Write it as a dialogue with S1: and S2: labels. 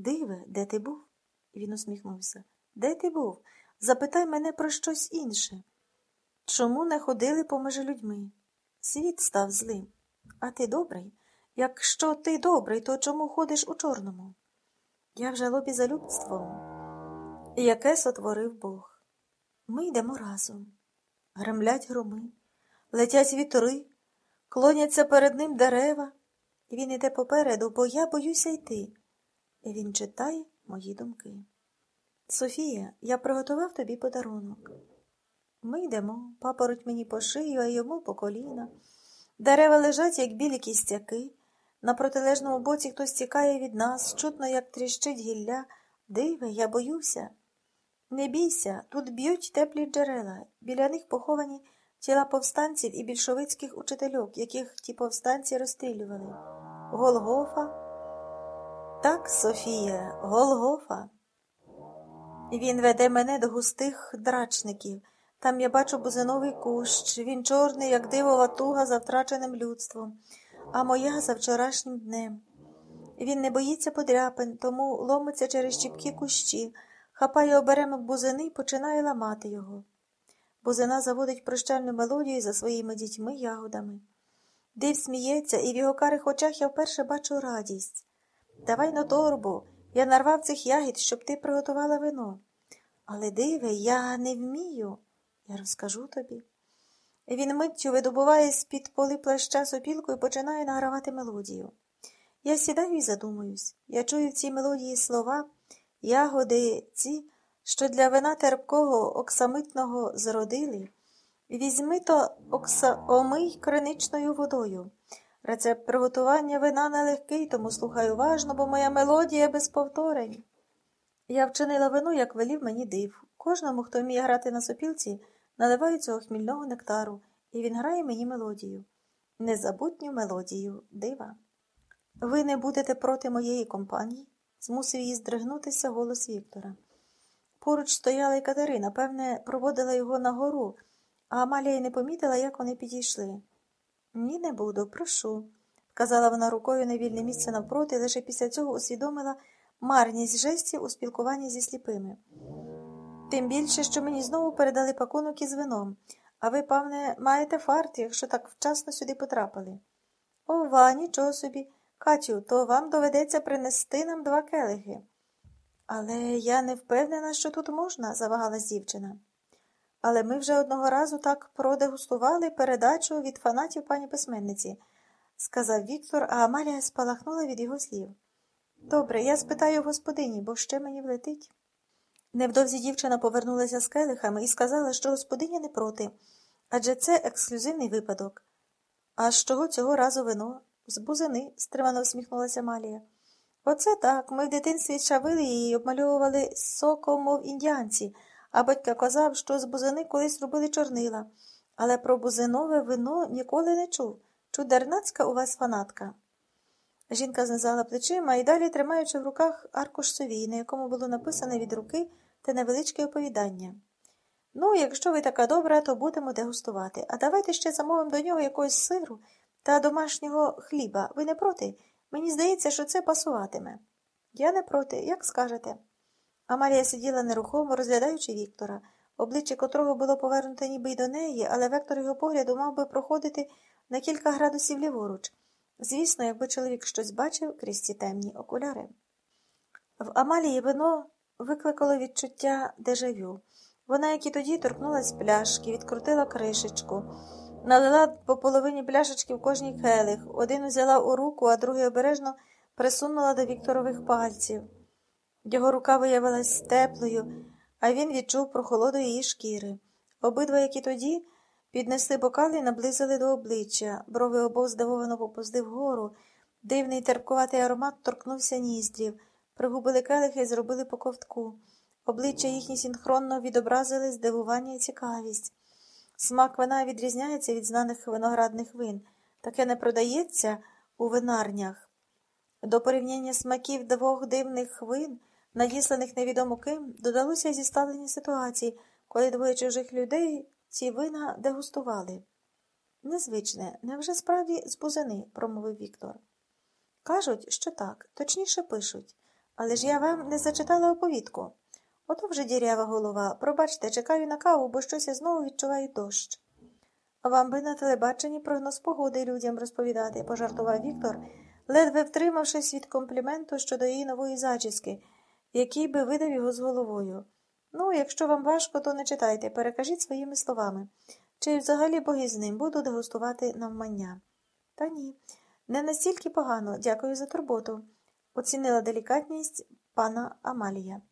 S1: Диве, де ти був? Він усміхнувся. Де ти був? Запитай мене про щось інше. Чому не ходили поміж людьми? Світ став злим. А ти добрий? Якщо ти добрий, то чому ходиш у чорному? Я в жалобі за людством, яке сотворив Бог. Ми йдемо разом. Гремлять громи, летять вітри, клоняться перед ним дерева. Він іде попереду, бо я боюся йти. Він читає мої думки. Софія, я приготував тобі подарунок. Ми йдемо, папороть мені по шию, а йому по коліна. Дерева лежать, як білі кістяки. На протилежному боці хтось тікає від нас, чутно, як тріщить гілля. Диве, я боюся. Не бійся, тут б'ють теплі джерела. Біля них поховані тіла повстанців і більшовицьких учительок, яких ті повстанці розстрілювали. Голгофа? Так, Софія, Голгофа. Він веде мене до густих драчників. Там я бачу бузиновий кущ, він чорний, як дивова туга за втраченим людством, а моя за вчорашнім днем. Він не боїться подряпин, тому ломиться через щіпки кущі, хапає оберемок бузини і починає ламати його. Бузина заводить прощальну мелодію за своїми дітьми ягодами. Див сміється, і в його карих очах я вперше бачу радість. Давай на торбу, я нарвав цих ягід, щоб ти приготувала вино. Але диве, я не вмію. Я розкажу тобі. Він миттю видобуває з-під поли плаща сопілку і починає награвати мелодію. Я сідаю і задумуюсь. Я чую в цій мелодії слова, ягоди ці, що для вина терпкого оксамитного зродили. Візьми то окса... омий криничною водою. Рецепт приготування вина нелегкий, тому слухай уважно, бо моя мелодія без повторень. Я вчинила вину, як велів мені див. Кожному, хто вміє грати на сопілці, наливаю цього хмільного нектару, і він грає мені мелодію. Незабутню мелодію дива. Ви не будете проти моєї компанії? змусив її здригнутися голос Віктора. Поруч стояла й Катерина, певне, проводила його на гору, а Амалія не помітила, як вони підійшли. Ні, не буду, прошу, вказала вона рукою на вільне місце навпроти, лише після цього усвідомила марність жестів у спілкуванні зі сліпими. Тим більше, що мені знову передали пакунок із вином, а ви, певне, маєте фарт, якщо так вчасно сюди потрапили. Ова, нічого собі. Катю, то вам доведеться принести нам два келихи. Але я не впевнена, що тут можна, завагалась дівчина. Але ми вже одного разу так продегустували передачу від фанатів пані письменниці, сказав Віктор, а Амалія спалахнула від його слів. Добре, я спитаю господині, бо ще мені влетить. Невдовзі дівчина повернулася з келихами і сказала, що господиня не проти, адже це ексклюзивний випадок. А з чого цього разу вино? З бузини, стримано всміхнулася Малія. Оце так. Ми в дитинстві чавили її і обмальовували соком, мов індіанці, а батько казав, що з бузини колись робили чорнила. Але про бузинове вино ніколи не чув. Чудернацька у вас фанатка. Жінка знизала плечима і далі, тримаючи в руках аркуш совій, на якому було написане від руки те невеличке оповідання. Ну, якщо ви така добра, то будемо дегустувати. А давайте ще замовимо до нього якогось сиру та домашнього хліба. Ви не проти? Мені здається, що це пасуватиме. Я не проти, як скажете. Амалія сиділа нерухомо, розглядаючи Віктора, обличчя котрого було повернуте ніби й до неї, але вектор його погляду мав би проходити на кілька градусів ліворуч. Звісно, якби чоловік щось бачив крізь ці темні окуляри. В Амалії вино викликало відчуття дежавю. Вона, як і тоді, торкнулась пляшки, відкрутила кришечку, налила по половині пляшечки в кожній келих, один узяла у руку, а другий обережно присунула до Вікторових пальців. Його рука виявилась теплою, а він відчув прохолоду її шкіри. Обидва, як і тоді, піднесли бокали і наблизили до обличчя, брови обох здивовано поповзли вгору, дивний терпкуватий аромат торкнувся ніздрів, пригубили келихи і зробили по ковтку. Обличчя їхні синхронно відобразили здивування і цікавість. Смак вина відрізняється від знаних виноградних вин, таке не продається у винарнях. До порівняння смаків двох дивних вин, надісланих невідомо ким, додалося зіставлені ситуації, коли двоє чужих людей ці вина дегустували. Незвичне, невже справді з бузини, промовив Віктор. Кажуть, що так, точніше пишуть. Але ж я вам не зачитала оповідку. Ото вже дірява голова. Пробачте, чекаю на каву, бо щось я знову відчуваю дощ. Вам би на телебаченні прогноз погоди людям розповідати, пожартував Віктор, ледве втримавшись від компліменту щодо її нової зачіски, який би видав його з головою. Ну, якщо вам важко, то не читайте, перекажіть своїми словами. Чи взагалі боги з ним буду дегустувати навмання? Та ні, не настільки погано, дякую за турботу, оцінила делікатність пана Амалія.